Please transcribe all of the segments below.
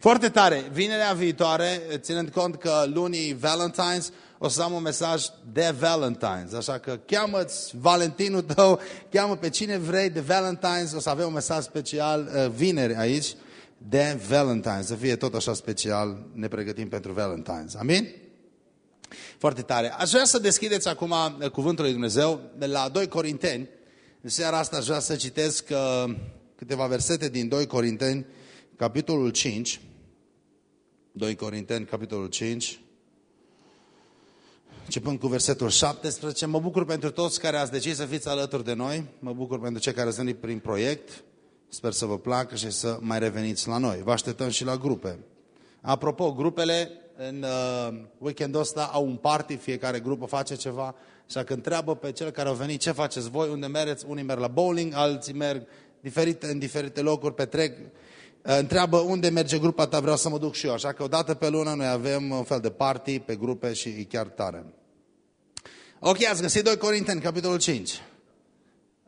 Foarte tare. Vinerea viitoare, ținând cont că lunii Valentine's, o să am un mesaj de Valentine's. Așa că cheamă-ți Valentinul tău, cheamă pe cine vrei de Valentine's. O să avem un mesaj special uh, vineri aici de Valentine's. Să fie tot așa special, ne pregătim pentru Valentine's. Amin? Foarte tare. Aș vrea să deschideți acum uh, cuvântul lui Dumnezeu de la 2 Corinteni. În seara asta aș vrea să citesc uh, câteva versete din 2 Corinteni, capitolul 5. 2 Corinteni, capitolul 5. Începând cu versetul 17. Mă bucur pentru toți care ați decis să fiți alături de noi. Mă bucur pentru cei care ați venit prin proiect. Sper să vă placă și să mai reveniți la noi. Vă așteptăm și la grupe. Apropo, grupele în uh, weekendul ăsta au un party, fiecare grupă face ceva, așa că întreabă pe cel care au venit ce faceți voi, unde mergeți, unii merg la bowling, alții merg diferite, în diferite locuri, petrec, uh, întreabă unde merge grupa ta, vreau să mă duc și eu, așa că o dată pe lună noi avem un fel de party pe grupe și e chiar tare. Ok, ați găsit 2 Corinteni, capitolul 5.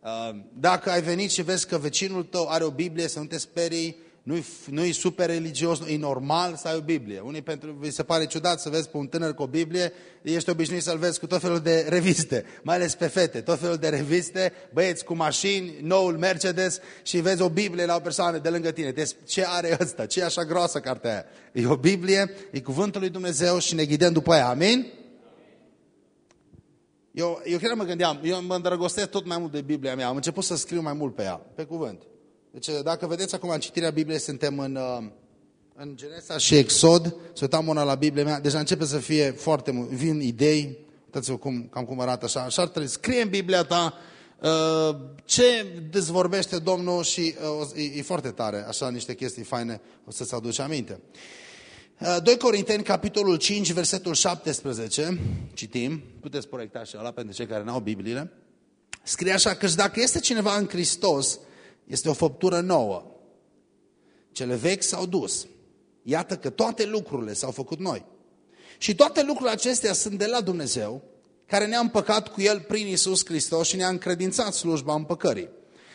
Uh, dacă ai venit și vezi că vecinul tău are o Biblie, să nu te sperii, nu-i, nu-i super religios, e normal să ai o Biblie. Unii pentru, vi se pare ciudat să vezi pe un tânăr cu o Biblie, ești obișnuit să-l vezi cu tot felul de reviste, mai ales pe fete, tot felul de reviste, băieți cu mașini, noul Mercedes și vezi o Biblie la o persoană de lângă tine. Deci ce are ăsta? Ce e așa groasă cartea aia? E o Biblie, e cuvântul lui Dumnezeu și ne ghidăm după ea. Amin? Eu, eu chiar mă gândeam, eu mă îndrăgostesc tot mai mult de Biblia mea, am început să scriu mai mult pe ea, pe cuvânt. Deci dacă vedeți acum în citirea Bibliei, suntem în, uh, în Genesa și Exod, să uitam una la Biblia mea, deja începe să fie foarte mult, vin idei, uitați-vă cum, cam cum arată așa, așa ar trebui, scrie în Biblia ta uh, ce dezvorbește Domnul și uh, e, e foarte tare, așa niște chestii faine, o să-ți aduci aminte. 2 Corinteni, capitolul 5, versetul 17, citim, puteți proiecta și ăla pentru cei care n-au Bibliile, scrie așa, că dacă este cineva în Hristos, este o făptură nouă. Cele vechi s-au dus. Iată că toate lucrurile s-au făcut noi. Și toate lucrurile acestea sunt de la Dumnezeu, care ne-a împăcat cu El prin Isus Hristos și ne-a încredințat slujba împăcării.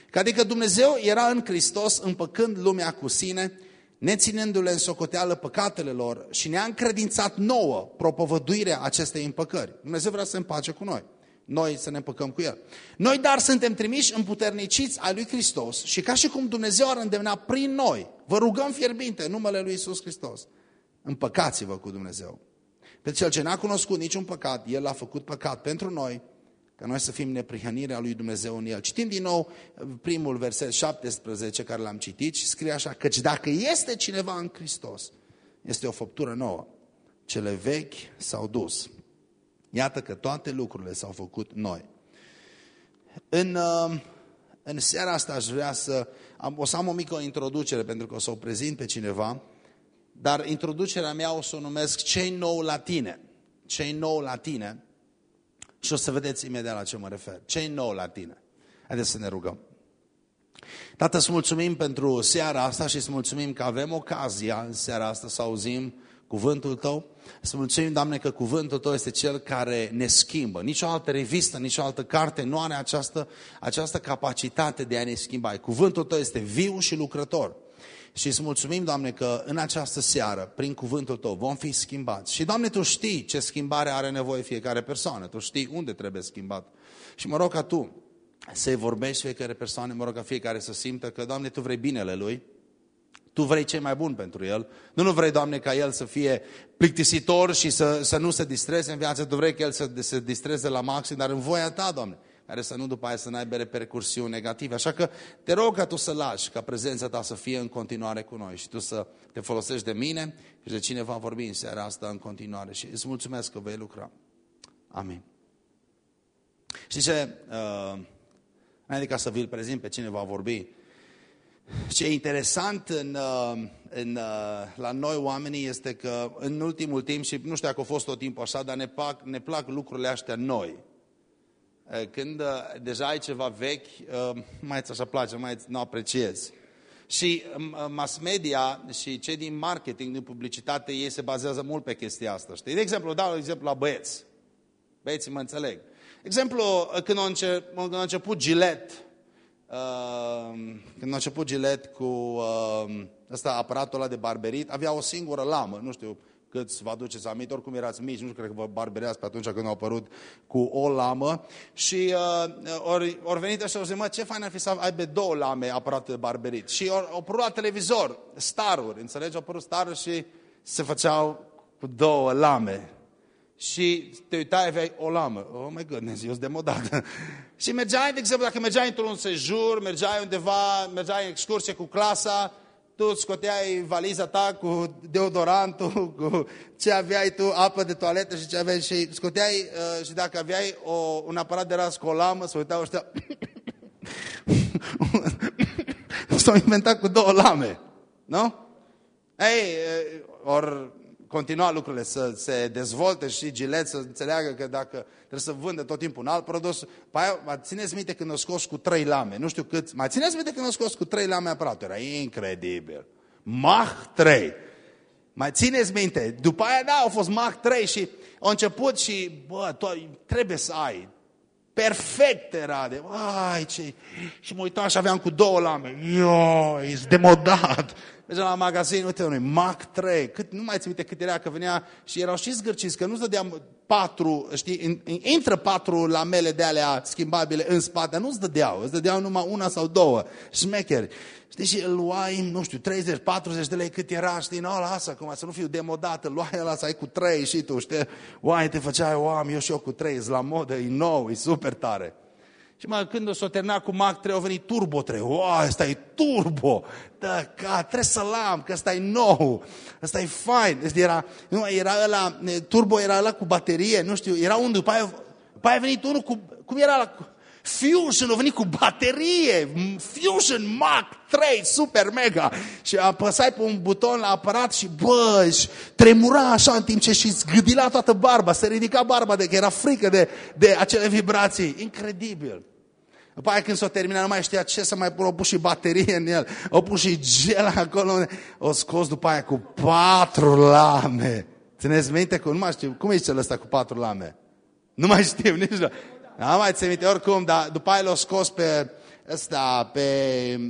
Că adică Dumnezeu era în Hristos împăcând lumea cu sine, neținându-le în socoteală păcatele lor și ne-a încredințat nouă propovăduirea acestei împăcări. Dumnezeu vrea să împace cu noi noi să ne împăcăm cu El. Noi dar suntem trimiși împuterniciți ai lui Hristos și ca și cum Dumnezeu ar îndemna prin noi, vă rugăm fierbinte în numele lui Isus Hristos, împăcați-vă cu Dumnezeu. Pe cel ce n-a cunoscut niciun păcat, El a făcut păcat pentru noi, ca noi să fim neprihănirea lui Dumnezeu în El. Citim din nou primul verset 17 care l-am citit și scrie așa, căci dacă este cineva în Hristos, este o făptură nouă. Cele vechi s-au dus. Iată că toate lucrurile s-au făcut noi. În, uh, în seara asta aș vrea să... Am, o să am o mică introducere pentru că o să o prezint pe cineva, dar introducerea mea o să o numesc Cei nou la tine. Cei nou la tine. Și o să vedeți imediat la ce mă refer. Cei nou la tine. Haideți să ne rugăm. Tată, să mulțumim pentru seara asta și să mulțumim că avem ocazia în seara asta să auzim cuvântul Tău. Să mulțumim, Doamne, că cuvântul Tău este Cel care ne schimbă. Nici o altă revistă, nici o altă carte nu are această, această capacitate de a ne schimba. Cuvântul Tău este viu și lucrător. Și să mulțumim, Doamne, că în această seară, prin cuvântul Tău, vom fi schimbați. Și, Doamne, Tu știi ce schimbare are nevoie fiecare persoană. Tu știi unde trebuie schimbat. Și mă rog ca Tu să-i vorbești fiecare persoană, mă rog ca fiecare să simtă că, Doamne, Tu vrei binele Lui, tu vrei ce mai bun pentru el. Nu, nu vrei, Doamne, ca el să fie plictisitor și să, să nu se distreze în viață. Tu vrei că el să se distreze la maxim, dar în voia ta, Doamne, care să nu după aia să n-aibă repercursiuni negative. Așa că te rog ca tu să lași, ca prezența ta să fie în continuare cu noi și tu să te folosești de mine și de cine va vorbi în seara asta în continuare. Și îți mulțumesc că vei lucra. Amin. Știi ce? Uh, înainte ca să vi-l prezint pe cine va vorbi, ce e interesant în, uh, în, uh, la noi oamenii este că în ultimul timp, și nu știu dacă a fost tot timpul așa, dar ne plac, ne plac lucrurile astea noi. Uh, când deja ai ceva vechi, mai ți așa place, mai nu apreciezi. Și mass media și cei din marketing, din publicitate, ei se bazează mult pe chestia asta. Știi? De exemplu, dau exemplu la băieți. Băieții mă înțeleg. Exemplu, când a început, când a început Gillette, Ehm, când a început Gillette cu uh, ăsta aparatul ăla de barberit, avea o singură lamă, nu știu câți vă aduceți aminte, oricum erați mici, nu știu, cred că vă barbereați pe atunci când au apărut cu o lamă. Și uh, ori, ori venit așa și zis, mă, ce fain ar fi să aibă două lame aparate de barberit. Și ori, au apărut la televizor staruri, înțelegi? Au apărut staruri și se făceau cu două lame. Și te uitai, aveai o lamă. Oh my goodness, eu sunt demodat. și mergeai, de exemplu, dacă mergeai într-un sejur, mergeai undeva, mergeai în excursie cu clasa, tu scoteai valiza ta cu deodorantul, cu ce aveai tu, apă de toaletă și ce aveai și scoteai uh, și dacă aveai o, un aparat de ras cu o lamă, să uitau ăștia... S-au inventat cu două lame, nu? Ei, ori continua lucrurile să se dezvolte și Gilet să înțeleagă că dacă trebuie să vândă tot timpul un alt produs, pe aia, mai țineți minte când o scos cu trei lame, nu știu cât, mai țineți minte când o scos cu trei lame aparatul, era incredibil. Mach 3. Mai țineți minte, după aia da, au fost Mach 3 și au început și, bă, to- trebuie să ai, perfect era de, ai ce... Și mă uitam și aveam cu două lame, ioi, e demodat. Mergeam la magazin, uite unui Mac 3, cât, nu mai țin minte cât era, că venea și erau și zgârciți, că nu-ți dădeam patru, știi, intră patru lamele de alea schimbabile în spate, nu-ți dădeau, îți dădeau numai una sau două, șmecheri. Știi, și îl luai, nu știu, 30, 40 de lei cât era, știi, nu, lasă acum, să nu fiu demodat, îl luai ăla să ai cu trei și tu, știi, uai, te făceai, o am eu și eu cu trei, la modă, e nou, e super tare. Și mai când o s-o termina cu Mac 3, au venit Turbo 3. Wow, ăsta e Turbo! Da, ca, trebuie să-l am, că ăsta e nou. Ăsta e fain. Deci era, nu, era ăla, Turbo era ăla cu baterie, nu știu, era unul, după aia, după aia a venit unul cu, cum era ăla? Fusion a venit cu baterie, Fusion Mac 3, super mega. Și apăsai pe un buton la aparat și bă, și tremura așa în timp ce și zgâdila toată barba, se ridica barba de că era frică de, de acele vibrații. Incredibil. După aia când s-o terminat, nu mai știa ce să mai pună, o pus și baterie în el, o pus și gel acolo, o scos după aia cu patru lame. Țineți minte? Cu, nu mai știu, cum e cel ăsta cu patru lame? Nu mai știu, nici nu. Nu mai țin minte oricum, dar după aia l-a scos pe ăsta, pe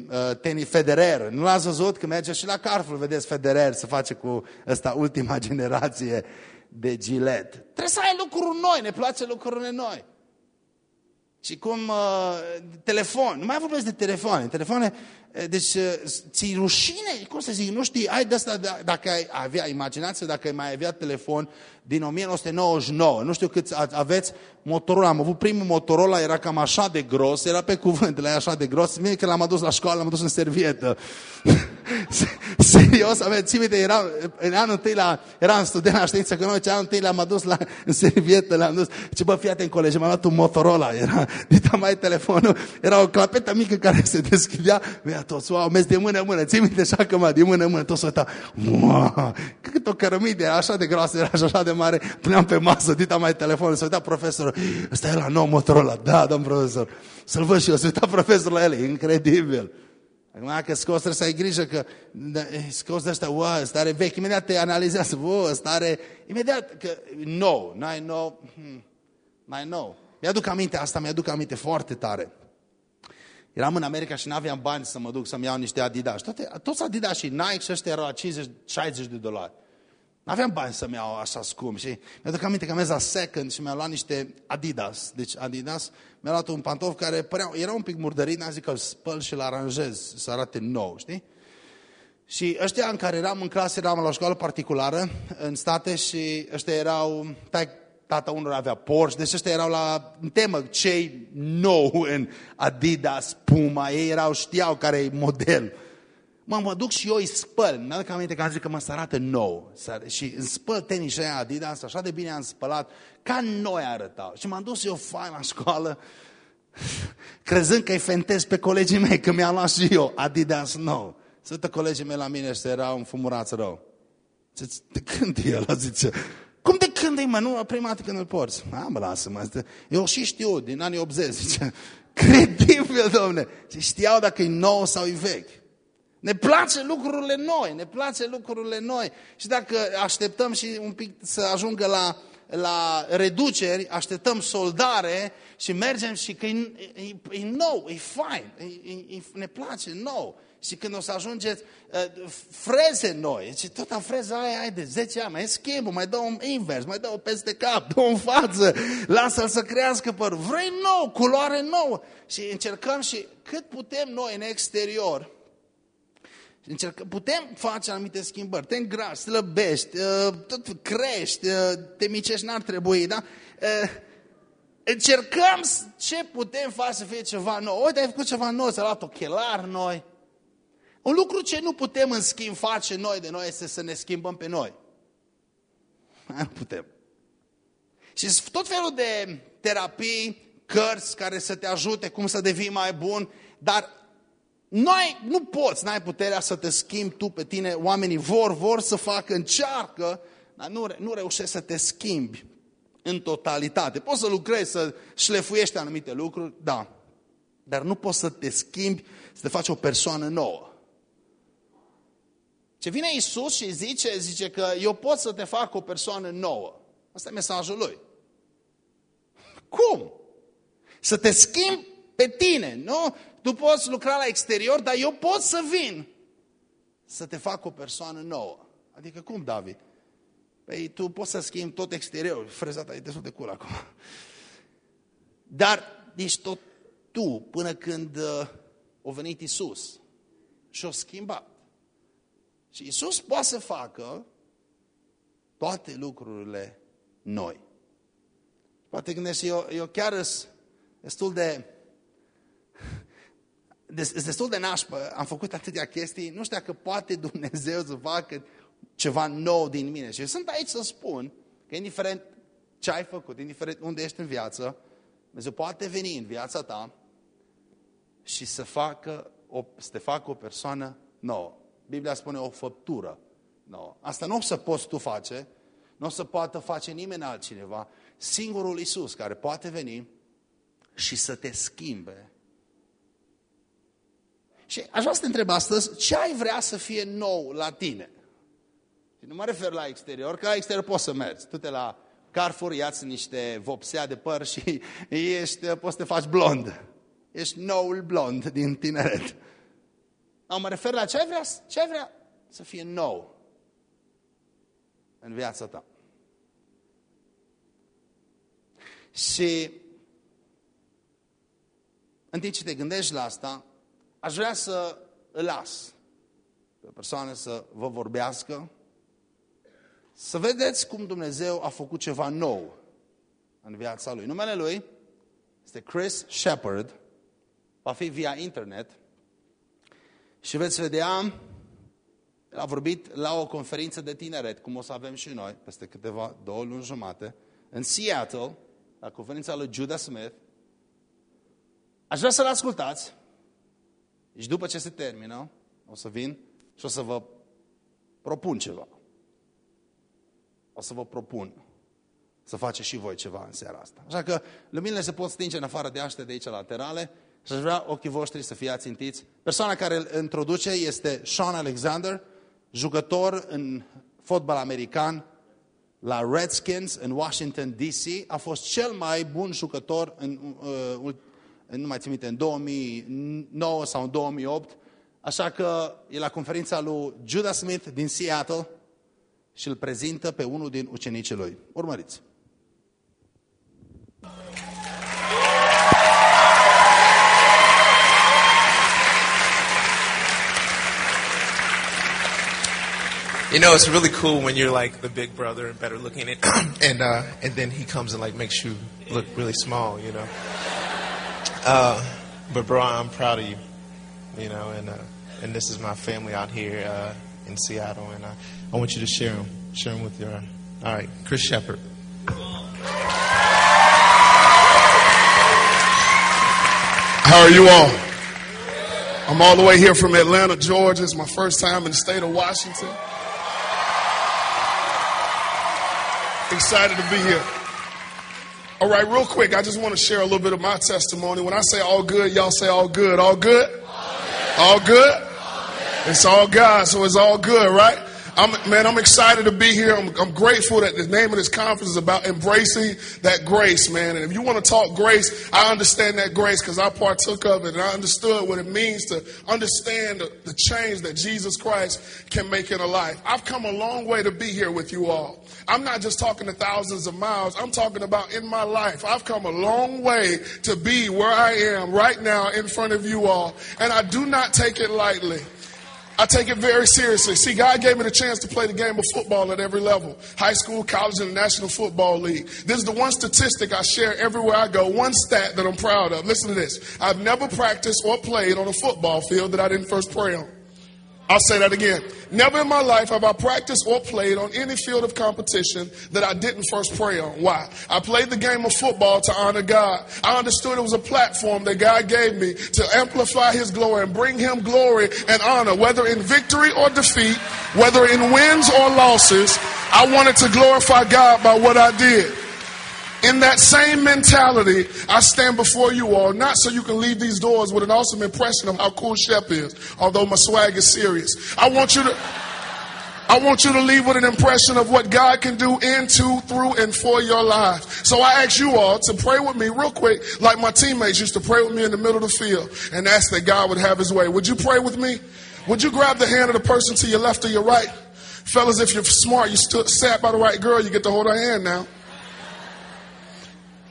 uh, Teni Federer. Nu l-ați văzut? Că merge și la Carrefour, vedeți Federer să face cu ăsta ultima generație de gilet. Trebuie să ai lucruri noi, ne place lucrurile noi. Și cum uh, telefon, nu mai vorbesc de telefoane, telefoane, deci ți rușine, cum să zic, nu știi, ai de asta, dacă ai avea, imaginați dacă ai mai avea telefon din 1999, nu știu cât aveți Motorola, am avut primul Motorola, era cam așa de gros, era pe cuvânt, era așa de gros, mie că l-am adus la școală, l-am adus în servietă. Serios, aveți, ții minte, era, în anul întâi la, eram student la știință economice, anul întâi l-am adus la, în servietă, l-am dus, ce bă, fii atent, colegi, m-am luat un Motorola, era, dita mai telefonul, era o clapetă mică care se deschidea, mi-a toți, wow, mers de mână în mână, ții minte așa că mă, de mână în mână, toți uitau, wow, cât o cărămidă, era așa de groasă, era așa de mare, puneam pe masă, dita mai telefonul, se uita profesorul, ăsta e la nou Motorola, da, domn profesor, să-l văd și eu, se uita profesorul la ele, incredibil. Acum că scos trebuie să ai grijă că da, scos de ăsta, wow, stare vechi, imediat te analizează, wow, stare, imediat, că nou, n-ai nou, hmm, n-ai nou. Mi-aduc aminte, asta mi-aduc aminte foarte tare. Eram în America și n-aveam bani să mă duc să-mi iau niște Adidas. Toate, toți Adidas și Nike și ăștia erau la 50-60 de dolari. N-aveam bani să-mi iau așa scump și mi-aduc aminte că am mers la Second și mi-am luat niște Adidas. Deci Adidas mi-a luat un pantof care părea, era un pic murdărit, n-am zis că îl spăl și îl aranjez să arate nou, știi? Și ăștia în care eram în clasă, eram la o școală particulară în state și ăștia erau, tai, tata unor avea Porsche, deci ăștia erau la în temă, cei nou în Adidas, Puma, ei erau, știau care e model. Mă, mă duc și eu îi spăl. Mi-aduc aminte că am zis că mă arată nou. Și îmi spăl tenis aia Adidas, așa de bine am spălat, ca noi arătau. Și m-am dus eu fain la școală, crezând că îi fentez pe colegii mei, că mi-am luat și eu Adidas nou. Să colegii mei la mine și erau înfumurați rău. De când e ăla, zice? Cum de când e, mă? Nu, prima dată când îl porți. A, mă, lasă-mă. Eu și știu, din anii 80, zice. Credibil, domne. Și știau dacă e nou sau e vechi. Ne place lucrurile noi, ne place lucrurile noi. Și dacă așteptăm și un pic să ajungă la, la reduceri, așteptăm soldare și mergem și că e, e, e nou, e fain, e, e, ne place nou. Și când o să ajungeți uh, freze noi, și tot am freza aia ai de 10 ani, mai schimbă, mai dă un invers, mai dă o peste cap, dă în față, lasă-l să crească părul. Vrei nou, culoare nouă. Și încercăm și cât putem noi în exterior, încercăm, putem face anumite schimbări. Te îngrași, slăbești, uh, tot crești, uh, te micești, n-ar trebui, da? Uh, încercăm ce putem face să fie ceva nou. Uite, ai făcut ceva nou, ți-a luat ochelari noi. Un lucru ce nu putem în schimb face noi de noi este să ne schimbăm pe noi. Nu putem. Și tot felul de terapii, cărți care să te ajute cum să devii mai bun, dar noi nu poți, n-ai puterea să te schimbi tu pe tine. Oamenii vor, vor să facă, încearcă, dar nu, nu reușești să te schimbi în totalitate. Poți să lucrezi, să șlefuiești anumite lucruri, da. Dar nu poți să te schimbi, să te faci o persoană nouă. Ce vine Isus și zice, zice că eu pot să te fac o persoană nouă. Asta e mesajul lui. Cum? Să te schimbi pe tine, nu? Tu poți lucra la exterior, dar eu pot să vin să te fac o persoană nouă. Adică cum, David? Păi tu poți să schimbi tot exteriorul. Frezata e destul de cool acum. Dar nici tot tu, până când uh, a venit Isus și a schimbat. Și Isus poate să facă toate lucrurile noi. Poate gândesc, eu, eu chiar sunt destul de sunt destul de nașpă, am făcut atâtea chestii, nu știu dacă poate Dumnezeu să facă ceva nou din mine. Și sunt aici să spun că indiferent ce ai făcut, indiferent unde ești în viață, Dumnezeu poate veni în viața ta și să, facă o, să te facă o persoană nouă. Biblia spune o făptură nouă. Asta nu o să poți tu face, nu o să poată face nimeni altcineva. Singurul Isus care poate veni și să te schimbe. Și aș vrea să te întreb astăzi, ce ai vrea să fie nou la tine? Și nu mă refer la exterior, că la exterior poți să mergi. Tu te la Carrefour, iați niște vopsea de păr și ești, poți să te faci blond. Ești noul blond din tineret. Nu, mă refer la ce ai, vrea, ce ai vrea să fie nou în viața ta. Și în timp ce te gândești la asta, aș vrea să îl las pe o persoană să vă vorbească, să vedeți cum Dumnezeu a făcut ceva nou în viața lui. Numele lui este Chris Shepard, va fi via internet și veți vedea, el a vorbit la o conferință de tineret, cum o să avem și noi, peste câteva două luni jumate, în Seattle, la conferința lui Judah Smith. Aș vrea să-l ascultați și după ce se termină, o să vin și o să vă propun ceva. O să vă propun să faceți și voi ceva în seara asta. Așa că luminile se pot stinge în afară de aște de aici laterale și aș vrea ochii voștri să fie ațintiți. Persoana care îl introduce este Sean Alexander, jucător în fotbal american la Redskins în Washington DC. A fost cel mai bun jucător în, uh, nu mai țin minte, în 2009 sau în 2008. Așa că e la conferința lui Judah Smith din Seattle și îl prezintă pe unul din ucenicii lui. Urmăriți! You know, it's really cool when you're like the big brother and better looking, and and, uh, and then he comes and like makes you look really small. You know. Uh, but bro, I'm proud of you. You know, and uh, and this is my family out here uh, in Seattle, and I, I want you to share them, share them with your. All right, Chris Shepard. How are you all? I'm all the way here from Atlanta, Georgia. It's my first time in the state of Washington. Excited to be here. All right, real quick, I just want to share a little bit of my testimony. When I say all good, y'all say all good. All good? All good? All good? It's all God, so it's all good, right? I'm, man, I'm excited to be here. I'm, I'm, grateful that the name of this conference is about embracing that grace, man. And if you want to talk grace, I understand that grace because I partook of it and I understood what it means to understand the, the change that Jesus Christ can make in a life. I've come a long way to be here with you all. I'm not just talking to thousands of miles. I'm talking about in my life. I've come a long way to be where I am right now in front of you all. And I do not take it lightly. I take it very seriously. See, God gave me the chance to play the game of football at every level high school, college, and the National Football League. This is the one statistic I share everywhere I go, one stat that I'm proud of. Listen to this I've never practiced or played on a football field that I didn't first pray on. I'll say that again. Never in my life have I practiced or played on any field of competition that I didn't first pray on. Why? I played the game of football to honor God. I understood it was a platform that God gave me to amplify His glory and bring Him glory and honor, whether in victory or defeat, whether in wins or losses. I wanted to glorify God by what I did. In that same mentality, I stand before you all, not so you can leave these doors with an awesome impression of how cool Shep is, although my swag is serious. I want you to. I want you to leave with an impression of what God can do into, through, and for your lives. So I ask you all to pray with me real quick, like my teammates used to pray with me in the middle of the field and ask that God would have his way. Would you pray with me? Would you grab the hand of the person to your left or your right? Fellas, if you're smart, you stood, sat by the right girl, you get to hold her hand now.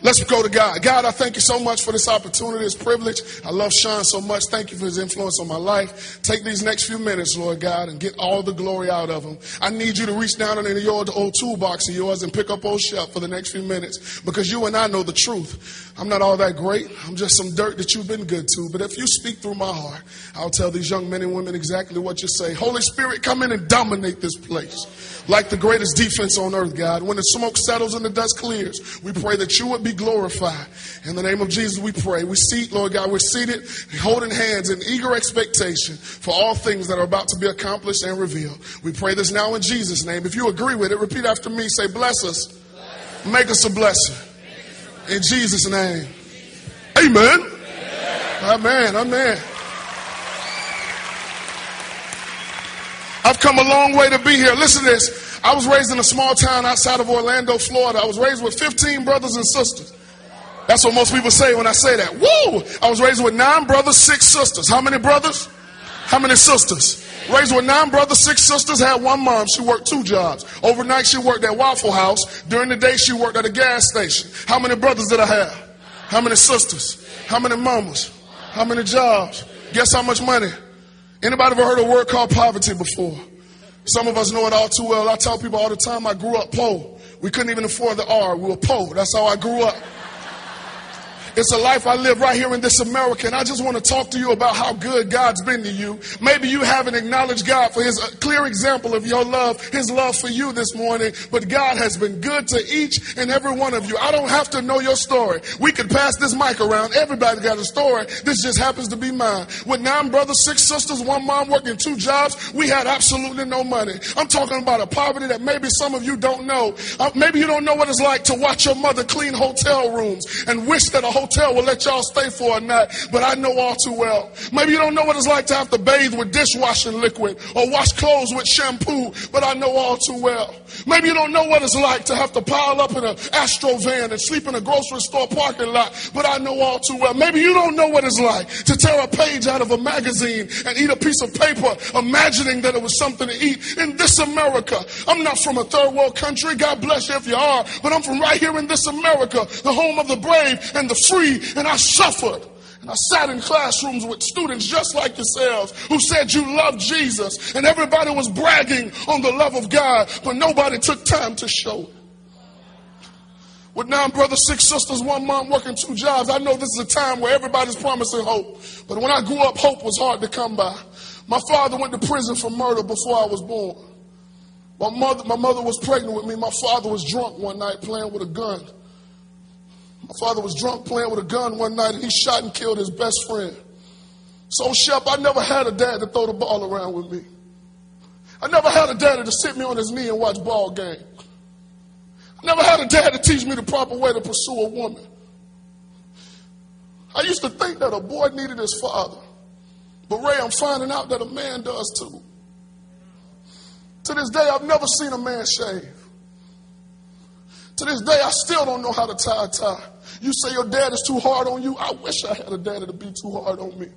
Let's go to God. God, I thank you so much for this opportunity, this privilege. I love Shaun so much. Thank you for his influence on my life. Take these next few minutes, Lord God, and get all the glory out of them. I need you to reach down into your old toolbox of yours and pick up old Shep for the next few minutes because you and I know the truth. I'm not all that great. I'm just some dirt that you've been good to. But if you speak through my heart, I'll tell these young men and women exactly what you say. Holy Spirit, come in and dominate this place like the greatest defense on earth, God. When the smoke settles and the dust clears, we pray that you would be glorified. In the name of Jesus, we pray. We seat, Lord God, we're seated, holding hands in eager expectation for all things that are about to be accomplished and revealed. We pray this now in Jesus' name. If you agree with it, repeat after me. Say, bless us. Make us a blessing. In Jesus' name. Amen. Amen. Amen. I've come a long way to be here. Listen to this. I was raised in a small town outside of Orlando, Florida. I was raised with 15 brothers and sisters. That's what most people say when I say that. Woo! I was raised with nine brothers, six sisters. How many brothers? How many sisters? Raised with nine brothers, six sisters, had one mom. She worked two jobs. Overnight, she worked at Waffle House. During the day, she worked at a gas station. How many brothers did I have? How many sisters? How many mamas? How many jobs? Guess how much money? Anybody ever heard a word called poverty before? Some of us know it all too well. I tell people all the time I grew up poor. We couldn't even afford the R. We were poor. That's how I grew up. It's a life I live right here in this America. And I just want to talk to you about how good God's been to you. Maybe you haven't acknowledged God for his clear example of your love, his love for you this morning. But God has been good to each and every one of you. I don't have to know your story. We could pass this mic around. Everybody got a story. This just happens to be mine. With nine brothers, six sisters, one mom working two jobs, we had absolutely no money. I'm talking about a poverty that maybe some of you don't know. Uh, maybe you don't know what it's like to watch your mother clean hotel rooms and wish that a hotel will let y'all stay for a night, but I know all too well. Maybe you don't know what it's like to have to bathe with dishwashing liquid or wash clothes with shampoo, but I know all too well. Maybe you don't know what it's like to have to pile up in an Astro van and sleep in a grocery store parking lot, but I know all too well. Maybe you don't know what it's like to tear a page out of a magazine and eat a piece of paper, imagining that it was something to eat. In this America, I'm not from a third world country. God bless you if you are, but I'm from right here in this America, the home of the brave and the free free and I suffered. And I sat in classrooms with students just like yourselves who said you love Jesus. And everybody was bragging on the love of God, but nobody took time to show it. With nine brothers, six sisters, one mom working two jobs, I know this is a time where everybody's promising hope. But when I grew up, hope was hard to come by. My father went to prison for murder before I was born. My mother, my mother was pregnant with me. My father was drunk one night playing with a gun. My father was drunk playing with a gun one night and he shot and killed his best friend. So, Shep, I never had a dad to throw the ball around with me. I never had a daddy to sit me on his knee and watch ball games. I never had a dad to teach me the proper way to pursue a woman. I used to think that a boy needed his father. But Ray, I'm finding out that a man does too. To this day, I've never seen a man shave. To this day, I still don't know how to tie a tie. You say your dad is too hard on you. I wish I had a daddy to be too hard on me.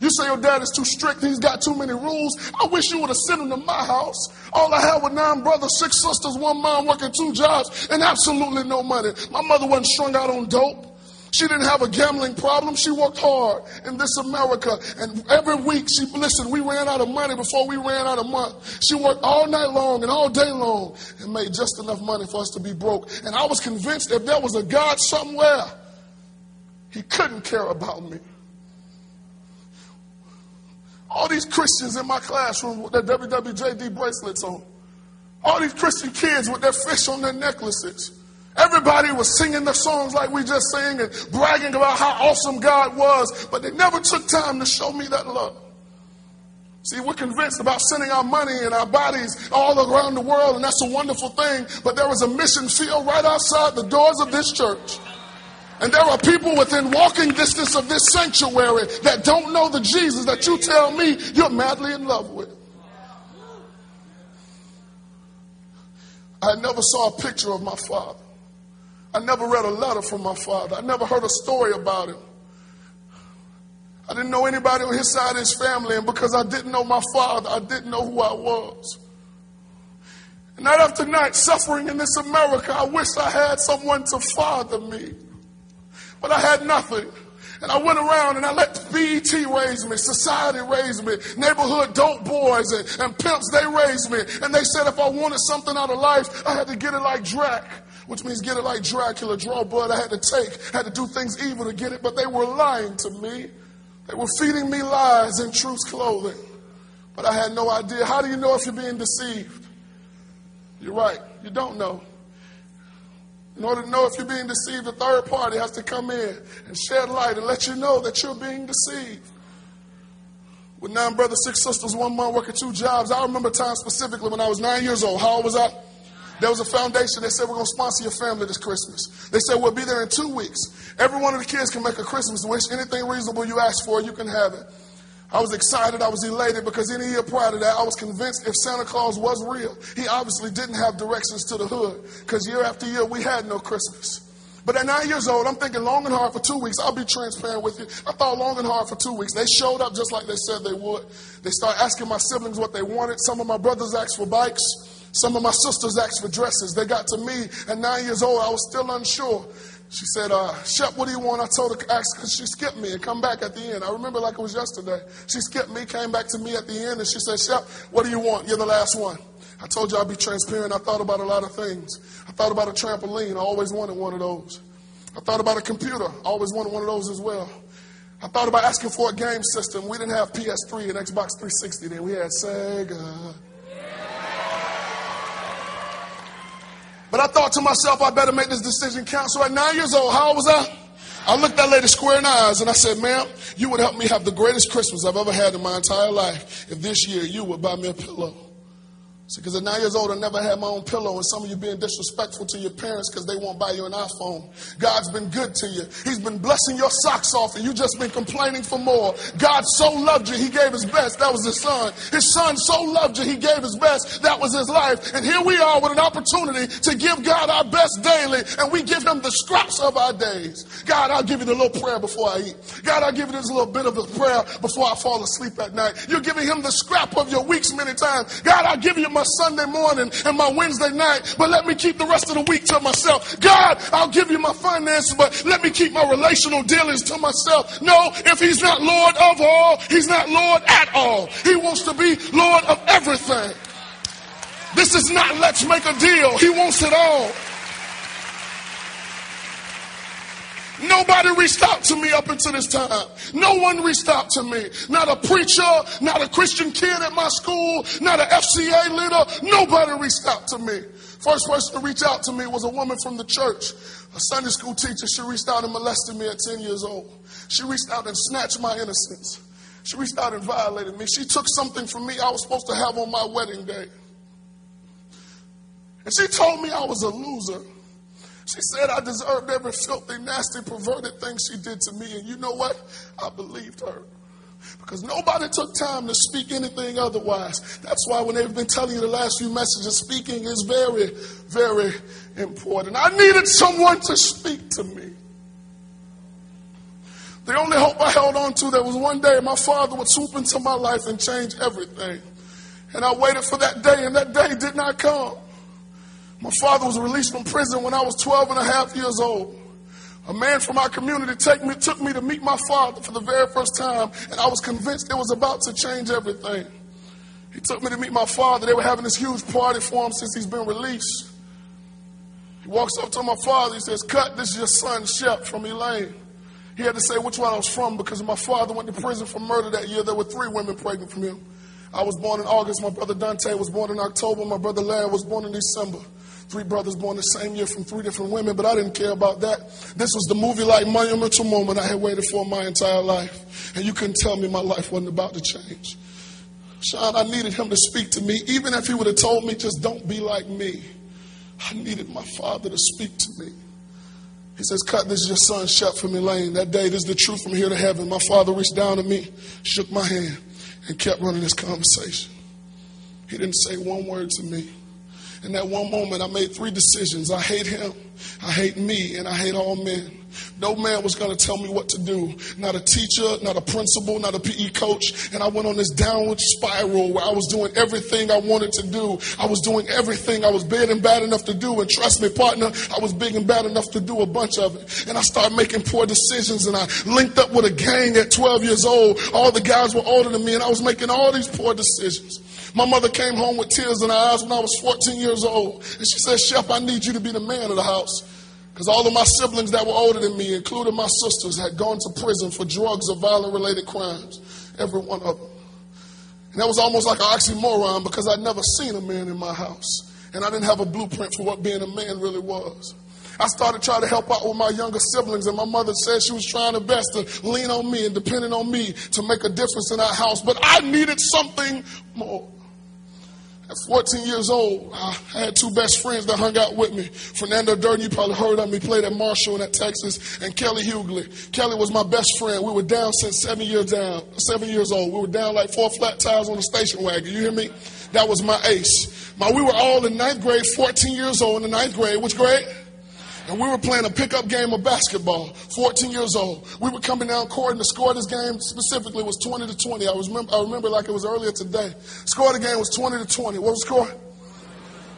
You say your dad is too strict, he's got too many rules. I wish you would have sent him to my house. All I had was nine brothers, six sisters, one mom working two jobs, and absolutely no money. My mother wasn't strung out on dope. She didn't have a gambling problem. She worked hard in this America. And every week, she, listen, we ran out of money before we ran out of month. She worked all night long and all day long and made just enough money for us to be broke. And I was convinced if there was a God somewhere, he couldn't care about me. All these Christians in my classroom with their WWJD bracelets on. All these Christian kids with their fish on their necklaces. Everybody was singing the songs like we just sang and bragging about how awesome God was, but they never took time to show me that love. See, we're convinced about sending our money and our bodies all around the world, and that's a wonderful thing, but there is a mission field right outside the doors of this church. And there are people within walking distance of this sanctuary that don't know the Jesus that you tell me you're madly in love with. I never saw a picture of my father. I never read a letter from my father. I never heard a story about him. I didn't know anybody on his side of his family, and because I didn't know my father, I didn't know who I was. Night after night, suffering in this America, I wish I had someone to father me. But I had nothing. And I went around and I let BET raise me, society raise me, neighborhood dope boys and, and pimps, they raised me. And they said if I wanted something out of life, I had to get it like Drac, which means get it like Dracula, draw blood. I had to take, had to do things evil to get it, but they were lying to me. They were feeding me lies in truth's clothing. But I had no idea. How do you know if you're being deceived? You're right, you don't know. In order to know if you're being deceived, a third party has to come in and shed light and let you know that you're being deceived. With nine brothers, six sisters, one mom working two jobs, I remember times specifically when I was nine years old. How old was I? There was a foundation. They said, We're going to sponsor your family this Christmas. They said, We'll be there in two weeks. Every one of the kids can make a Christmas wish. Anything reasonable you ask for, you can have it. I was excited. I was elated because any year prior to that, I was convinced if Santa Claus was real, he obviously didn't have directions to the hood because year after year we had no Christmas. But at nine years old, I'm thinking long and hard for two weeks. I'll be transparent with you. I thought long and hard for two weeks. They showed up just like they said they would. They started asking my siblings what they wanted. Some of my brothers asked for bikes. Some of my sisters asked for dresses. They got to me at nine years old. I was still unsure. She said, uh, Shep, what do you want? I told her, ask, cause she skipped me and come back at the end. I remember like it was yesterday. She skipped me, came back to me at the end, and she said, Shep, what do you want? You're the last one. I told you I'd be transparent. I thought about a lot of things. I thought about a trampoline. I always wanted one of those. I thought about a computer. I always wanted one of those as well. I thought about asking for a game system. We didn't have PS3 and Xbox 360 then. We had Sega. But I thought to myself, I better make this decision count. So at nine years old, how old was I? I looked that lady square in the eyes and I said, ma'am, you would help me have the greatest Christmas I've ever had in my entire life if this year you would buy me a pillow. Because at nine years old, I never had my own pillow, and some of you being disrespectful to your parents because they won't buy you an iPhone. God's been good to you. He's been blessing your socks off, and you just been complaining for more. God so loved you, He gave His best. That was His Son. His Son so loved you, He gave His best. That was His life. And here we are with an opportunity to give God our best daily, and we give Him the scraps of our days. God, I'll give you the little prayer before I eat. God, I'll give you this little bit of a prayer before I fall asleep at night. You're giving Him the scrap of your weeks many times. God, I'll give you my Sunday morning and my Wednesday night, but let me keep the rest of the week to myself. God, I'll give you my finances, but let me keep my relational dealings to myself. No, if He's not Lord of all, He's not Lord at all. He wants to be Lord of everything. This is not let's make a deal. He wants it all. Nobody reached out to me up until this time. No one reached out to me. Not a preacher, not a Christian kid at my school, not an FCA leader. Nobody reached out to me. First person to reach out to me was a woman from the church, a Sunday school teacher. She reached out and molested me at 10 years old. She reached out and snatched my innocence. She reached out and violated me. She took something from me I was supposed to have on my wedding day. And she told me I was a loser. She said I deserved every filthy, nasty, perverted thing she did to me. And you know what? I believed her. Because nobody took time to speak anything otherwise. That's why when they've been telling you the last few messages, speaking is very, very important. I needed someone to speak to me. The only hope I held on to that was one day my father would swoop into my life and change everything. And I waited for that day, and that day did not come. My father was released from prison when I was 12 and a half years old. A man from our community me, took me to meet my father for the very first time, and I was convinced it was about to change everything. He took me to meet my father. They were having this huge party for him since he's been released. He walks up to my father. He says, Cut, this is your son, Shep from Elaine. He had to say which one I was from because my father went to prison for murder that year. There were three women pregnant from him. I was born in August. My brother Dante was born in October. My brother Larry was born in December. Three brothers born the same year from three different women, but I didn't care about that. This was the movie like monumental moment I had waited for my entire life. And you couldn't tell me my life wasn't about to change. Shaun, I needed him to speak to me. Even if he would have told me, just don't be like me. I needed my father to speak to me. He says, Cut, this is your son, Shep from Elaine. That day, this is the truth from here to heaven. My father reached down to me, shook my hand, and kept running this conversation. He didn't say one word to me. In that one moment, I made three decisions. I hate him, I hate me, and I hate all men. No man was going to tell me what to do. Not a teacher, not a principal, not a PE coach. And I went on this downward spiral where I was doing everything I wanted to do. I was doing everything I was big and bad enough to do. And trust me, partner, I was big and bad enough to do a bunch of it. And I started making poor decisions. And I linked up with a gang at 12 years old. All the guys were older than me. And I was making all these poor decisions. My mother came home with tears in her eyes when I was 14 years old. And she said, Chef, I need you to be the man of the house. Because all of my siblings that were older than me, including my sisters, had gone to prison for drugs or violent related crimes. Every one of them. And that was almost like an oxymoron because I'd never seen a man in my house. And I didn't have a blueprint for what being a man really was. I started trying to help out with my younger siblings, and my mother said she was trying her best to lean on me and depending on me to make a difference in our house. But I needed something more. At 14 years old, I had two best friends that hung out with me. Fernando Durden, you probably heard of me, played at Marshall and at Texas, and Kelly Hughley. Kelly was my best friend. We were down since seven years down, seven years old. We were down like four flat tires on a station wagon. You hear me? That was my ace. My, we were all in ninth grade, 14 years old in the ninth grade. Which grade? And we were playing a pickup game of basketball, 14 years old. We were coming down court, and the score of this game specifically was 20 to 20. I remember, I remember like it was earlier today. Score of the game was 20 to 20. What was the score?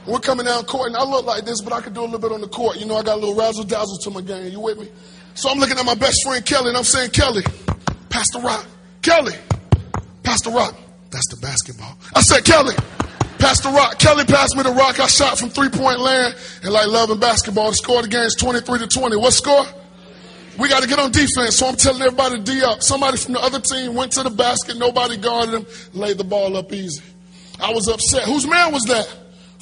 We're coming down court, and I look like this, but I could do a little bit on the court. You know, I got a little razzle dazzle to my game. You with me? So I'm looking at my best friend Kelly, and I'm saying, Kelly, pass the rock. Kelly, pass the rock. That's the basketball. I said, Kelly, Pass the rock. Kelly passed me the rock. I shot from three point land and like loving basketball. The score of the game is 23 to 20. What score? We got to get on defense. So I'm telling everybody D up. Somebody from the other team went to the basket. Nobody guarded him. Laid the ball up easy. I was upset. Whose man was that?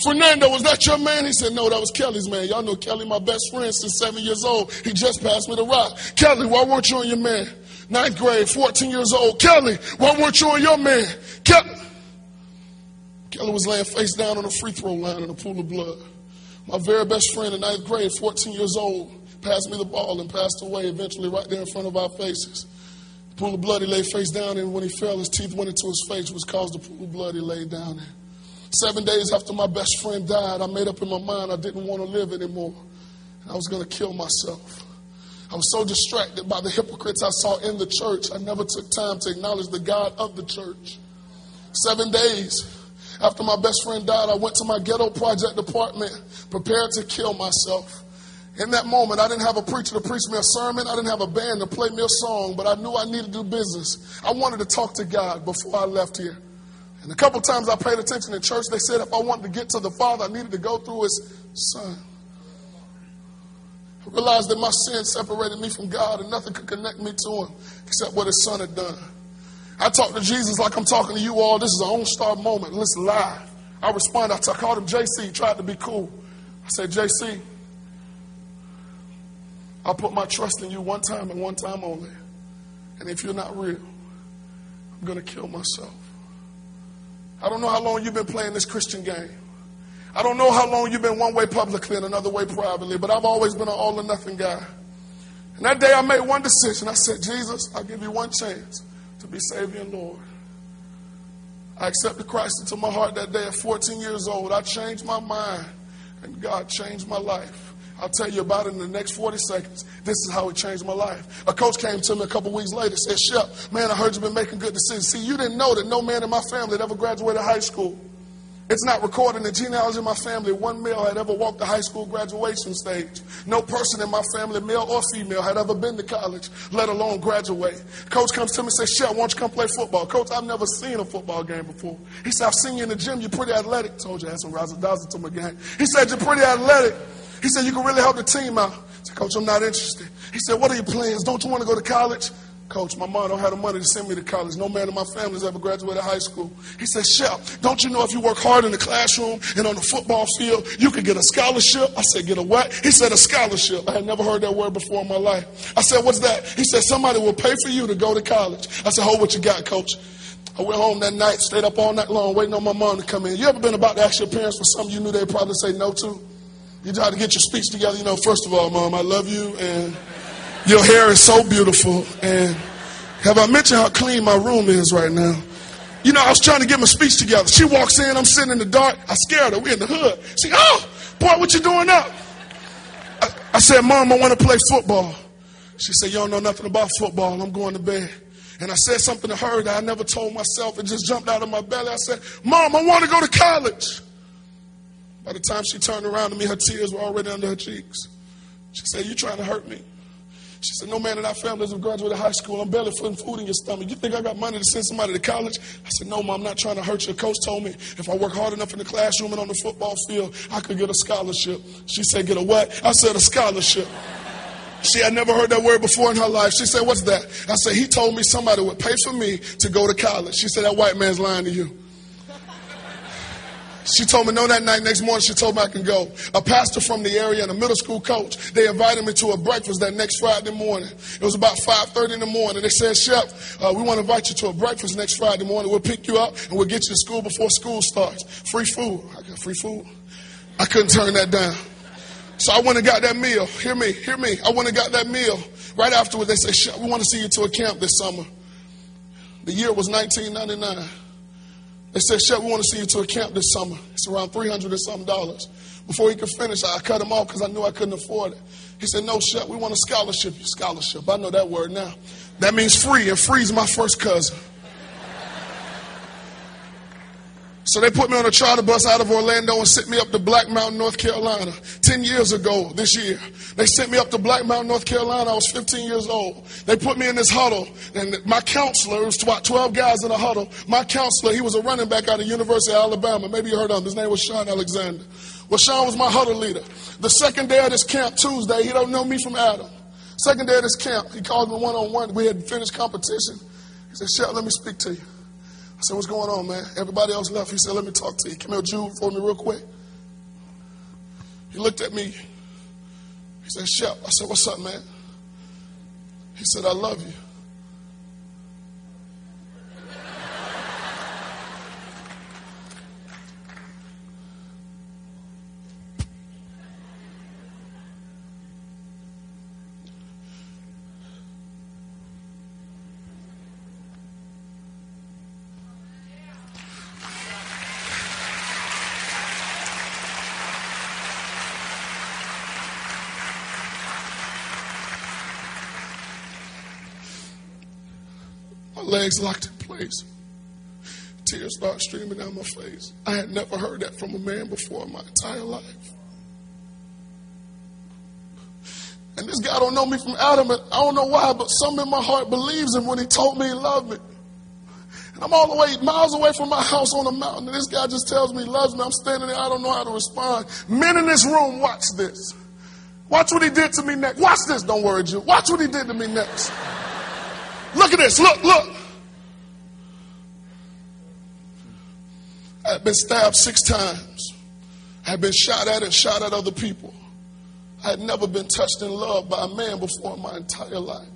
Fernando, was that your man? He said, No, that was Kelly's man. Y'all know Kelly, my best friend since seven years old. He just passed me the rock. Kelly, why weren't you on your man? Ninth grade, 14 years old. Kelly, why weren't you on your man? Kelly. Kelly was laying face down on a free throw line in a pool of blood. My very best friend in ninth grade, 14 years old, passed me the ball and passed away eventually right there in front of our faces. The pool of blood he lay face down in. When he fell, his teeth went into his face, which caused the pool of blood he laid down in. Seven days after my best friend died, I made up in my mind I didn't want to live anymore. I was going to kill myself. I was so distracted by the hypocrites I saw in the church, I never took time to acknowledge the God of the church. Seven days after my best friend died, I went to my ghetto project department, prepared to kill myself. In that moment, I didn't have a preacher to preach me a sermon. I didn't have a band to play me a song, but I knew I needed to do business. I wanted to talk to God before I left here. And a couple times I paid attention in church. They said if I wanted to get to the Father, I needed to go through His Son. I realized that my sin separated me from God and nothing could connect me to Him except what His Son had done. I talk to Jesus like I'm talking to you all. This is an own star moment. Listen live. I responded. I called him JC. Tried to be cool. I said, JC, I put my trust in you one time and one time only. And if you're not real, I'm going to kill myself. I don't know how long you've been playing this Christian game. I don't know how long you've been one way publicly and another way privately, but I've always been an all or nothing guy. And that day I made one decision. I said, Jesus, I'll give you one chance. To be Savior and Lord. I accepted Christ into my heart that day at 14 years old. I changed my mind, and God changed my life. I'll tell you about it in the next 40 seconds. This is how it changed my life. A coach came to me a couple weeks later said, Shep, man, I heard you've been making good decisions. See, you didn't know that no man in my family had ever graduated high school. It's not recorded in the genealogy of my family. One male had ever walked the high school graduation stage. No person in my family, male or female, had ever been to college, let alone graduate. Coach comes to me and says, Shep, why don't you come play football? Coach, I've never seen a football game before. He said, I've seen you in the gym. You're pretty athletic. Told you I had some razzle dazzle to my game. He said, You're pretty athletic. He said, You can really help the team out. I said, Coach, I'm not interested. He said, What are your plans? Don't you want to go to college? Coach, my mom don't have the money to send me to college. No man in my family's ever graduated high school. He said, Shep, don't you know if you work hard in the classroom and on the football field, you could get a scholarship? I said, get a what? He said, a scholarship. I had never heard that word before in my life. I said, what's that? He said, somebody will pay for you to go to college. I said, hold what you got, coach. I went home that night, stayed up all night long, waiting on my mom to come in. You ever been about to ask your parents for something you knew they'd probably say no to? You try to get your speech together. You know, first of all, mom, I love you, and your hair is so beautiful, and have I mentioned how clean my room is right now? You know, I was trying to get my speech together. She walks in, I'm sitting in the dark. I scared her. We're in the hood. She, oh, boy, what you doing up? I, I said, Mom, I want to play football. She said, You don't know nothing about football. I'm going to bed. And I said something to her that I never told myself. It just jumped out of my belly. I said, Mom, I want to go to college. By the time she turned around to me, her tears were already under her cheeks. She said, You trying to hurt me? She said, No man in our family has graduated high school. I'm barely putting food in your stomach. You think I got money to send somebody to college? I said, No, mom, I'm not trying to hurt you. The coach told me if I work hard enough in the classroom and on the football field, I could get a scholarship. She said, Get a what? I said, A scholarship. She had never heard that word before in her life. She said, What's that? I said, He told me somebody would pay for me to go to college. She said, That white man's lying to you. She told me no that night. Next morning, she told me I can go. A pastor from the area and a middle school coach, they invited me to a breakfast that next Friday morning. It was about 5.30 in the morning. They said, Shep, uh, we want to invite you to a breakfast next Friday morning. We'll pick you up and we'll get you to school before school starts. Free food. I got free food. I couldn't turn that down. So I went and got that meal. Hear me, hear me. I went and got that meal. Right afterwards, they said, Shep, we want to see you to a camp this summer. The year was 1999. They said, Shep, we want to see you to a camp this summer. It's around 300 and something dollars. Before he could finish, I cut him off because I knew I couldn't afford it. He said, No, Shep, we want a scholarship. Scholarship. I know that word now. That means free, and free is my first cousin. So they put me on a charter bus out of Orlando and sent me up to Black Mountain, North Carolina. Ten years ago this year, they sent me up to Black Mountain, North Carolina. I was 15 years old. They put me in this huddle, and my counselor, it was about 12 guys in a huddle. My counselor, he was a running back out of University of Alabama. Maybe you heard of him. His name was Shaun Alexander. Well, Shaun was my huddle leader. The second day of this camp, Tuesday, he don't know me from Adam. Second day of this camp, he called me one on one. We had finished competition. He said, Shep, let me speak to you. I said, What's going on, man? Everybody else left. He said, Let me talk to you. Come here, Jude, for me real quick. He looked at me. He said, Shep. I said, What's up, man? He said, I love you. Legs locked in place. Tears start streaming down my face. I had never heard that from a man before in my entire life. And this guy don't know me from Adam, and I don't know why, but something in my heart believes him when he told me he loved me. And I'm all the way miles away from my house on a mountain, and this guy just tells me he loves me. I'm standing there, I don't know how to respond. Men in this room, watch this. Watch what he did to me next. Watch this, don't worry, Jew. Watch what he did to me next. Look at this. Look, look. I've been stabbed six times. I've been shot at and shot at other people. I had never been touched in love by a man before in my entire life.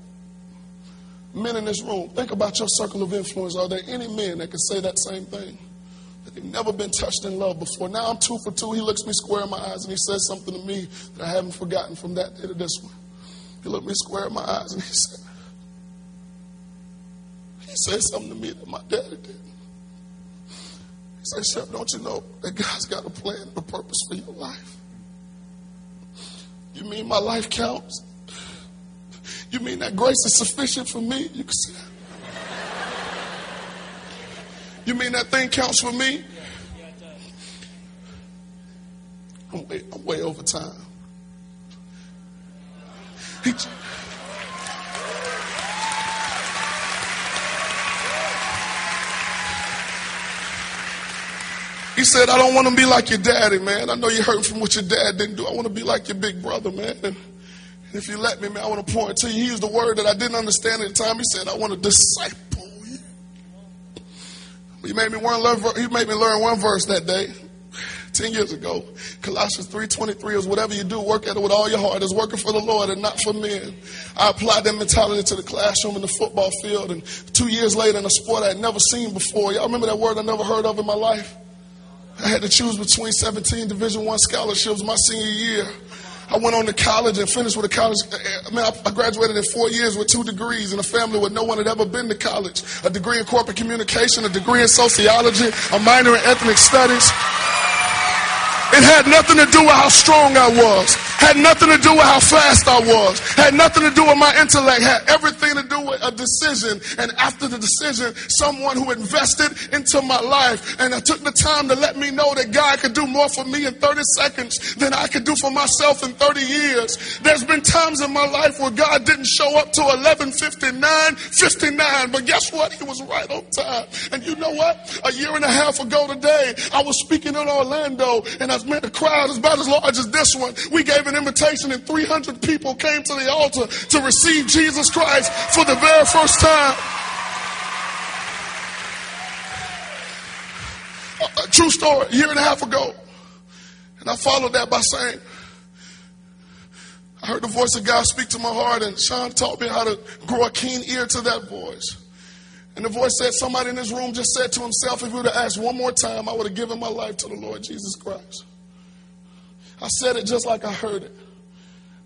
Men in this room, think about your circle of influence. Are there any men that can say that same thing? That they've never been touched in love before. Now I'm two for two. He looks me square in my eyes and he says something to me that I haven't forgotten from that day to this one. He looked me square in my eyes and he said, he said something to me that my daddy did. Said, Shep, don't you know that God's got a plan and a purpose for your life? You mean my life counts? You mean that grace is sufficient for me? You can say, You mean that thing counts for me? I'm way, I'm way over time. He, He said, I don't want to be like your daddy, man. I know you heard from what your dad didn't do. I want to be like your big brother, man. And if you let me, man, I want to point to you. He used a word that I didn't understand at the time. He said, I want to disciple you. He made me learn, he made me learn one verse that day. 10 years ago. Colossians 3.23 is whatever you do, work at it with all your heart. It's working for the Lord and not for men. I applied that mentality to the classroom and the football field. And two years later in a sport I had never seen before. Y'all remember that word I never heard of in my life? I had to choose between 17 Division One scholarships my senior year. I went on to college and finished with a college. Uh, I mean, I graduated in four years with two degrees in a family where no one had ever been to college. A degree in corporate communication, a degree in sociology, a minor in ethnic studies. It had nothing to do with how strong I was. Had nothing to do with how fast I was. Had nothing to do with my intellect. Had everything a decision. And after the decision, someone who invested into my life and I took the time to let me know that God could do more for me in 30 seconds than I could do for myself in 30 years. There's been times in my life where God didn't show up till 11:59, 59. But guess what? He was right on time. And you know what? A year and a half ago today, I was speaking in Orlando and I've met a crowd about as large as this one. We gave an invitation, and 300 people came to the altar to receive Jesus Christ for the very first time. A, true story, a year and a half ago. And I followed that by saying, I heard the voice of God speak to my heart, and Shaun taught me how to grow a keen ear to that voice. And the voice said, Somebody in this room just said to himself, if he would have asked one more time, I would have given my life to the Lord Jesus Christ. I said it just like I heard it.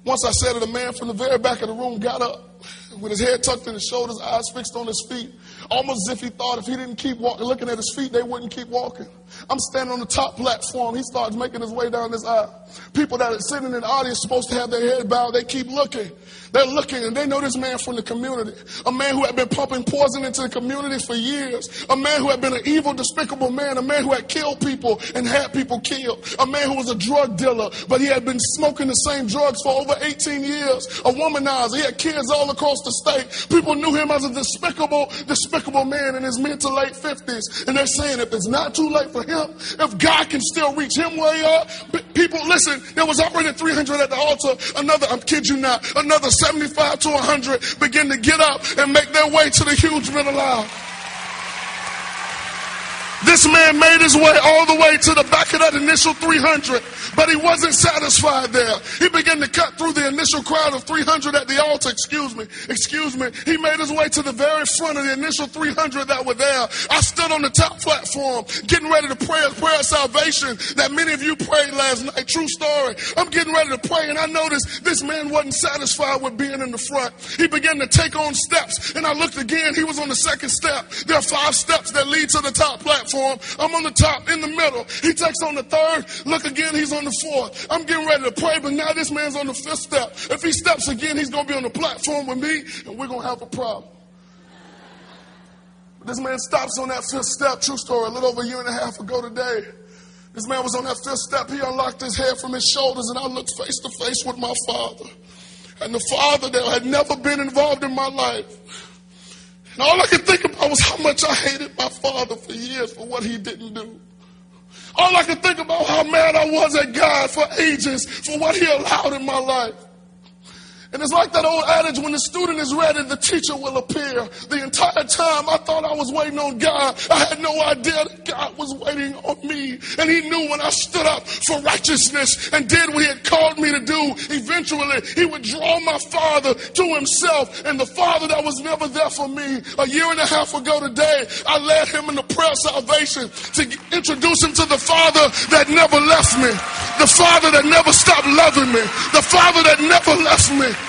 Once I said it, a man from the very back of the room got up with his head tucked in his shoulders, eyes fixed on his feet, almost as if he thought if he didn't keep walking, looking at his feet, they wouldn't keep walking. I'm standing on the top platform. He starts making his way down this aisle. People that are sitting in the audience supposed to have their head bowed, they keep looking. They're looking and they know this man from the community. A man who had been pumping poison into the community for years. A man who had been an evil, despicable man. A man who had killed people and had people killed. A man who was a drug dealer, but he had been smoking the same drugs for over 18 years. A womanizer. He had kids all across the state. People knew him as a despicable, despicable man in his mid to late 50s. And they're saying if it's not too late for him, if God can still reach him he are, people, listen, there was already 300 at the altar. Another, I'm kid you not, another 75 to 100 begin to get up and make their way to the huge middle aisle. This man made his way all the way to the back of that initial 300, but he wasn't satisfied there. He began to cut through the initial crowd of 300 at the altar. Excuse me, excuse me. He made his way to the very front of the initial 300 that were there. I stood on the top platform getting ready to pray a prayer of salvation that many of you prayed last night. True story. I'm getting ready to pray, and I noticed this man wasn't satisfied with being in the front. He began to take on steps, and I looked again. He was on the second step. There are five steps that lead to the top platform I'm on the top, in the middle. He takes on the third. Look again, he's on the fourth. I'm getting ready to pray, but now this man's on the fifth step. If he steps again, he's going to be on the platform with me, and we're going to have a problem. This man stops on that fifth step. True story, a little over a year and a half ago today. This man was on that fifth step. He unlocked his head from his shoulders, and I looked face to face with my father. And the father that had never been involved in my life and all I could think about was how much I hated my father for years for what he didn't do. All I could think about how mad I was at God for ages for what he allowed in my life. And it's like that old adage when the student is ready, the teacher will appear. The entire time I thought I was waiting on God, I had no idea that God was waiting on me. And He knew when I stood up for righteousness and did what He had called me to do, eventually He would draw my father to Himself. And the father that was never there for me a year and a half ago today, I led him in the prayer of salvation to introduce him to the father that never left me, the father that never stopped loving me, the father that never left me.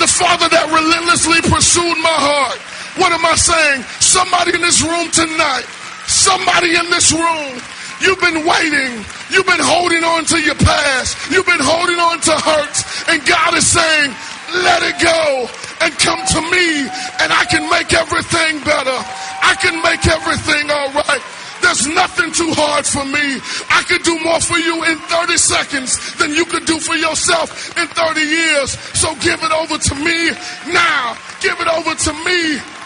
The Father that relentlessly pursued my heart. What am I saying? Somebody in this room tonight, somebody in this room, you've been waiting. You've been holding on to your past. You've been holding on to hurts. And God is saying, let it go and come to me and I can make everything better. I can make everything all right. There's nothing too hard for me. I could do more for you in 30 seconds than you could do for yourself in 30 years. So give it over to me now. Give it over to me.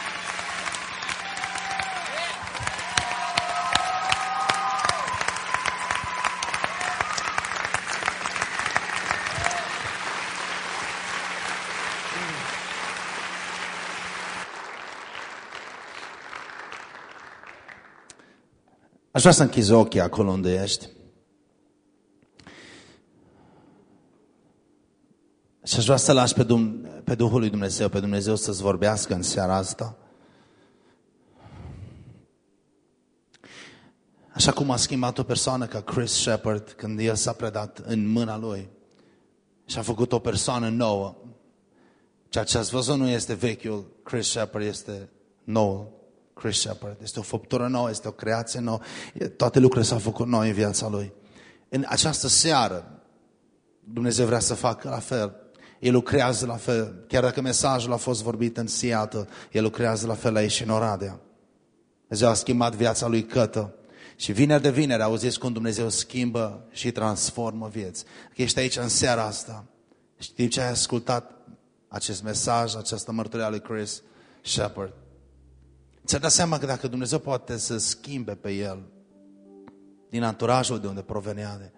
Aș vrea să închizi ochii acolo unde ești. Și aș vrea să lași pe, Dum- pe Duhul lui Dumnezeu, pe Dumnezeu să-ți vorbească în seara asta. Așa cum a schimbat o persoană ca Chris Shepard când el s-a predat în mâna lui și a făcut o persoană nouă. Ceea ce ați văzut nu este vechiul Chris Shepard, este noul Chris Shepard. Este o făptură nouă, este o creație nouă. E- Toate lucrurile s-au făcut noi în viața lui. În această seară, Dumnezeu vrea să facă la fel. El lucrează la fel. Chiar dacă mesajul a fost vorbit în Seattle, El lucrează la fel aici și în Oradea. Dumnezeu a schimbat viața lui Cătă. Și vineri de vineri auziți cum Dumnezeu schimbă și transformă vieți. Că ești aici în seara asta. Știi ce ai ascultat acest mesaj, această mărturie a lui Chris Shepard. Ți-ai dat seama că dacă Dumnezeu poate să schimbe pe el din anturajul de unde provenea de,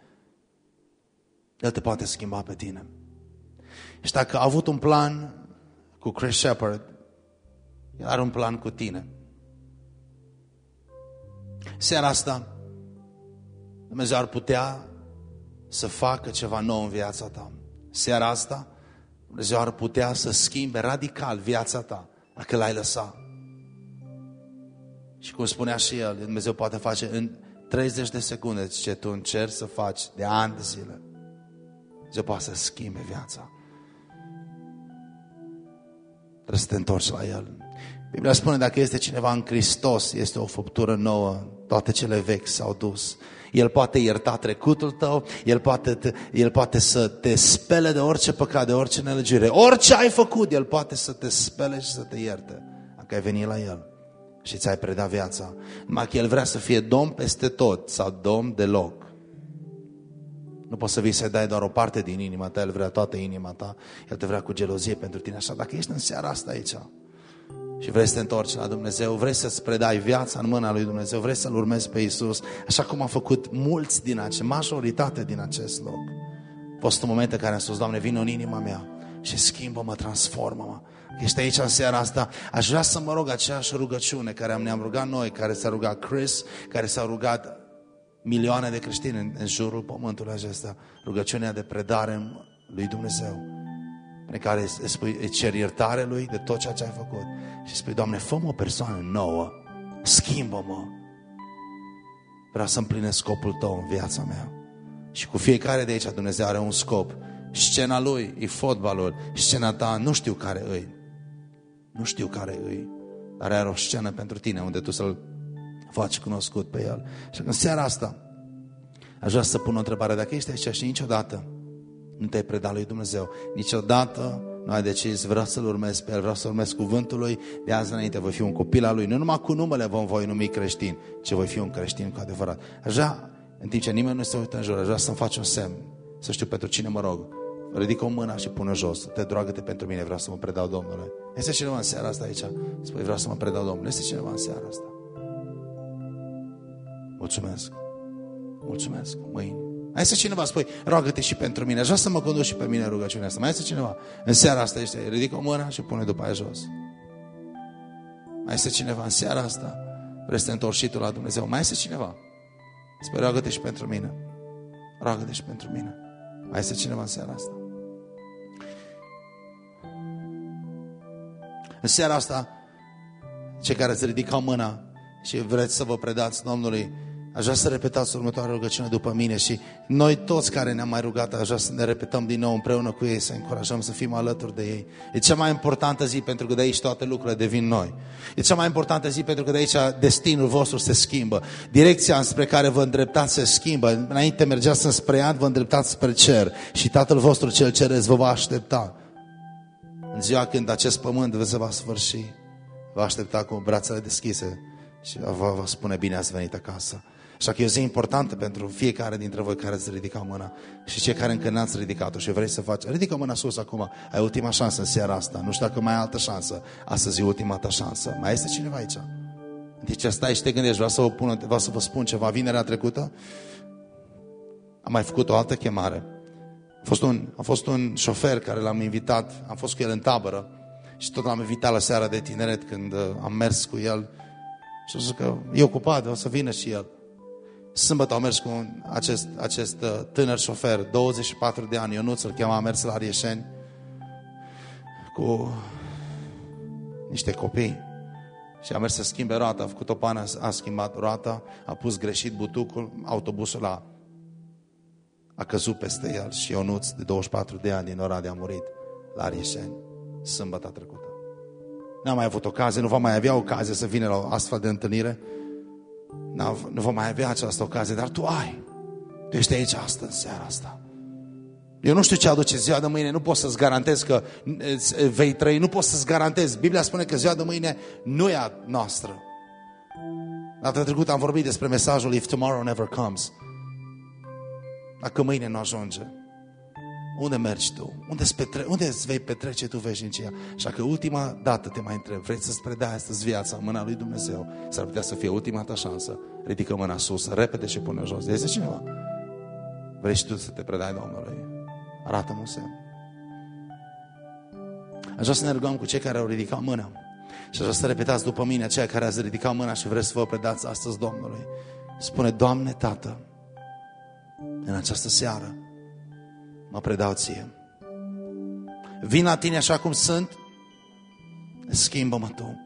El te poate schimba pe tine. Și dacă a avut un plan cu Chris Shepard, El are un plan cu tine. Seara asta, Dumnezeu ar putea să facă ceva nou în viața ta. Seara asta, Dumnezeu ar putea să schimbe radical viața ta, dacă l-ai lăsat. Și cum spunea și el, Dumnezeu poate face în 30 de secunde ce tu încerci să faci de ani de zile. Dumnezeu poate să schimbe viața. Trebuie să te întorci la El. Biblia spune, dacă este cineva în Hristos, este o făptură nouă, toate cele vechi s-au dus. El poate ierta trecutul tău, El poate, te, El poate să te spele de orice păcat, de orice nelegire. Orice ai făcut, El poate să te spele și să te ierte. Dacă ai venit la El și ți-ai predat viața. Numai că El vrea să fie domn peste tot sau domn deloc. Nu poți să vii să-i dai doar o parte din inima ta, El vrea toată inima ta. El te vrea cu gelozie pentru tine. Așa, dacă ești în seara asta aici și vrei să te întorci la Dumnezeu, vrei să-ți predai viața în mâna lui Dumnezeu, vrei să-L urmezi pe Isus, așa cum a făcut mulți din acest, majoritate din acest loc. A fost un moment în care am spus, Doamne, vină în inima mea și schimbă-mă, transformă-mă. Ești aici în seara asta, aș vrea să mă rog aceeași rugăciune care am ne-am rugat noi, care s-a rugat Chris, care s-a rugat milioane de creștini în, în jurul pământului acesta, rugăciunea de predare lui Dumnezeu, prin care îi, spui, îi cer iertare lui de tot ceea ce ai făcut și spui, Doamne, fă o persoană nouă, schimbă-mă, vreau să împlinesc scopul Tău în viața mea. Și cu fiecare de aici Dumnezeu are un scop. Scena lui e fotbalul, scena ta nu știu care îi. Nu știu care îi, dar are o scenă pentru tine unde tu să-l faci cunoscut pe el. Și în seara asta aș vrea să pun o întrebare. Dacă ești aici și niciodată nu te-ai predat lui Dumnezeu, niciodată nu ai decis, vreau să-L urmez pe El, vreau să urmez cuvântul Lui, de azi înainte voi fi un copil al Lui. Nu numai cu numele vom voi numi creștin, ci voi fi un creștin cu adevărat. Aș vrea, în timp ce nimeni nu se uită în jur, aș vrea să-mi faci un semn, să știu pentru cine mă rog. Ridică o mână și pune jos. Te droagă-te pentru mine, vreau să mă predau Domnului. Este cineva în seara asta aici? Spui, vreau să mă predau Domnului. Este cineva în seara asta? Mulțumesc. Mulțumesc. Mâini. Mai este cineva, spui, roagă-te și pentru mine. Aș vrea să mă conduc și pe mine în rugăciunea asta. Mai este cineva? În seara asta este, ridică o mână și pune după aia jos. Mai este cineva în seara asta? Vrei să te întorci și tu la Dumnezeu? Mai este cineva? Spui, roagă-te și pentru mine. Roagă-te și pentru mine. Mai este cineva în seara asta? În seara asta, cei care îți ridicau mâna și vreți să vă predați Domnului, Aș vrea să repetați următoarea rugăciune după mine și noi toți care ne-am mai rugat, aș vrea să ne repetăm din nou împreună cu ei, să încurajăm să fim alături de ei. E cea mai importantă zi pentru că de aici toate lucrurile devin noi. E cea mai importantă zi pentru că de aici destinul vostru se schimbă. Direcția spre care vă îndreptați se schimbă. Înainte mergeați spre iad, vă îndreptați spre cer și Tatăl vostru cel ceresc vă va aștepta. În ziua când acest pământ se va sfârși, va aștepta cu brațele deschise și vă va spune bine ați venit acasă. Așa că e o zi importantă pentru fiecare dintre voi care ați ridicat mâna și cei care încă n-ați ridicat-o și vrei să faci. Ridică mâna sus acum. Ai ultima șansă în seara asta. Nu știu dacă mai ai altă șansă. Astăzi e ultima ta șansă. Mai este cineva aici? Deci stai și te gândești. Vreau să vă, pun, vreau să vă spun ceva. Vinerea trecută am mai făcut o altă chemare. A fost un, a fost un șofer care l-am invitat. Am fost cu el în tabără și tot l-am invitat la seara de tineret când uh, am mers cu el. Și a zis că e ocupat, o să vină și el. Sâmbătă au mers cu acest, acest uh, tânăr șofer, 24 de ani, Ionuț îl chema, a mers la Rieșeni cu niște copii și a mers să schimbe roata, a făcut o pană, a schimbat roata, a pus greșit butucul, autobusul a, a căzut peste el și Ionuț, de 24 de ani, din Oradea, a murit la Rieșeni, sâmbătă trecută. N-a mai avut ocazie, nu va mai avea ocazie să vină la o astfel de întâlnire, nu vom mai avea această ocazie, dar tu ai. Tu ești aici astăzi, în seara asta. Eu nu știu ce aduce ziua de mâine, nu pot să-ți garantez că vei trăi, nu pot să-ți garantez. Biblia spune că ziua de mâine nu e a noastră. Data trecută am vorbit despre mesajul If tomorrow never comes. Dacă mâine nu ajunge. Unde mergi tu? Unde, petre- unde îți vei petrece tu veșnicia? Așa că ultima dată te mai întreb, vrei să-ți predai astăzi viața în mâna lui Dumnezeu? S-ar putea să fie ultima ta șansă. Ridică mâna sus, repede și pune jos. Este cineva? Vrei și tu să te predai Domnului? Arată-mă un semn. Aș vrea să ne rugăm cu cei care au ridicat mâna. Și aș vrea să repetați după mine, aceia care ați ridicat mâna și vreți să vă predați astăzi Domnului. Spune, Doamne, Tată, în această seară, mă predau ție. Vin la tine așa cum sunt, schimbă-mă tu.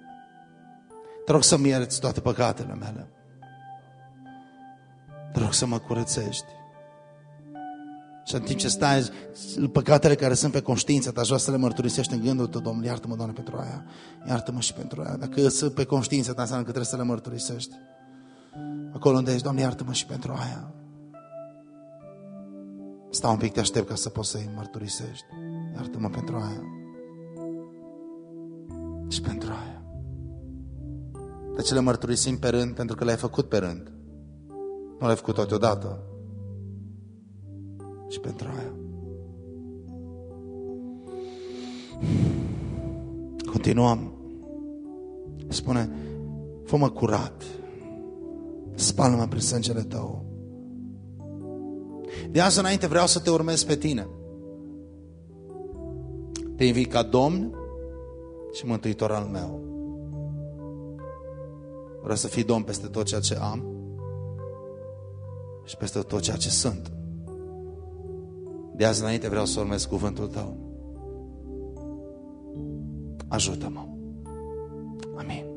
Te rog să-mi ierți toate păcatele mele. Te rog să mă curățești. Și în timp ce stai, păcatele care sunt pe conștiință ta, aș vrea să le mărturisești în gândul tău, Domnul, iartă-mă, Doamne, pentru aia. Iartă-mă și pentru aia. Dacă sunt pe conștiință ta, înseamnă că trebuie să le mărturisești. Acolo unde ești, Doamne, iartă-mă și pentru aia. Stau un pic, te aștept ca să poți să-i mărturisești. Iartă-mă pentru aia. Și pentru aia. De ce le mărturisim pe rând? Pentru că le-ai făcut pe rând. Nu le-ai făcut toate odată. Și pentru aia. Continuăm. Spune, fă-mă curat. Spală-mă prin sângele tău. De azi înainte vreau să te urmez pe tine. Te invit ca Domn și Mântuitor al meu. Vreau să fii Domn peste tot ceea ce am și peste tot ceea ce sunt. De azi înainte vreau să urmez cuvântul tău. Ajută-mă. Amin.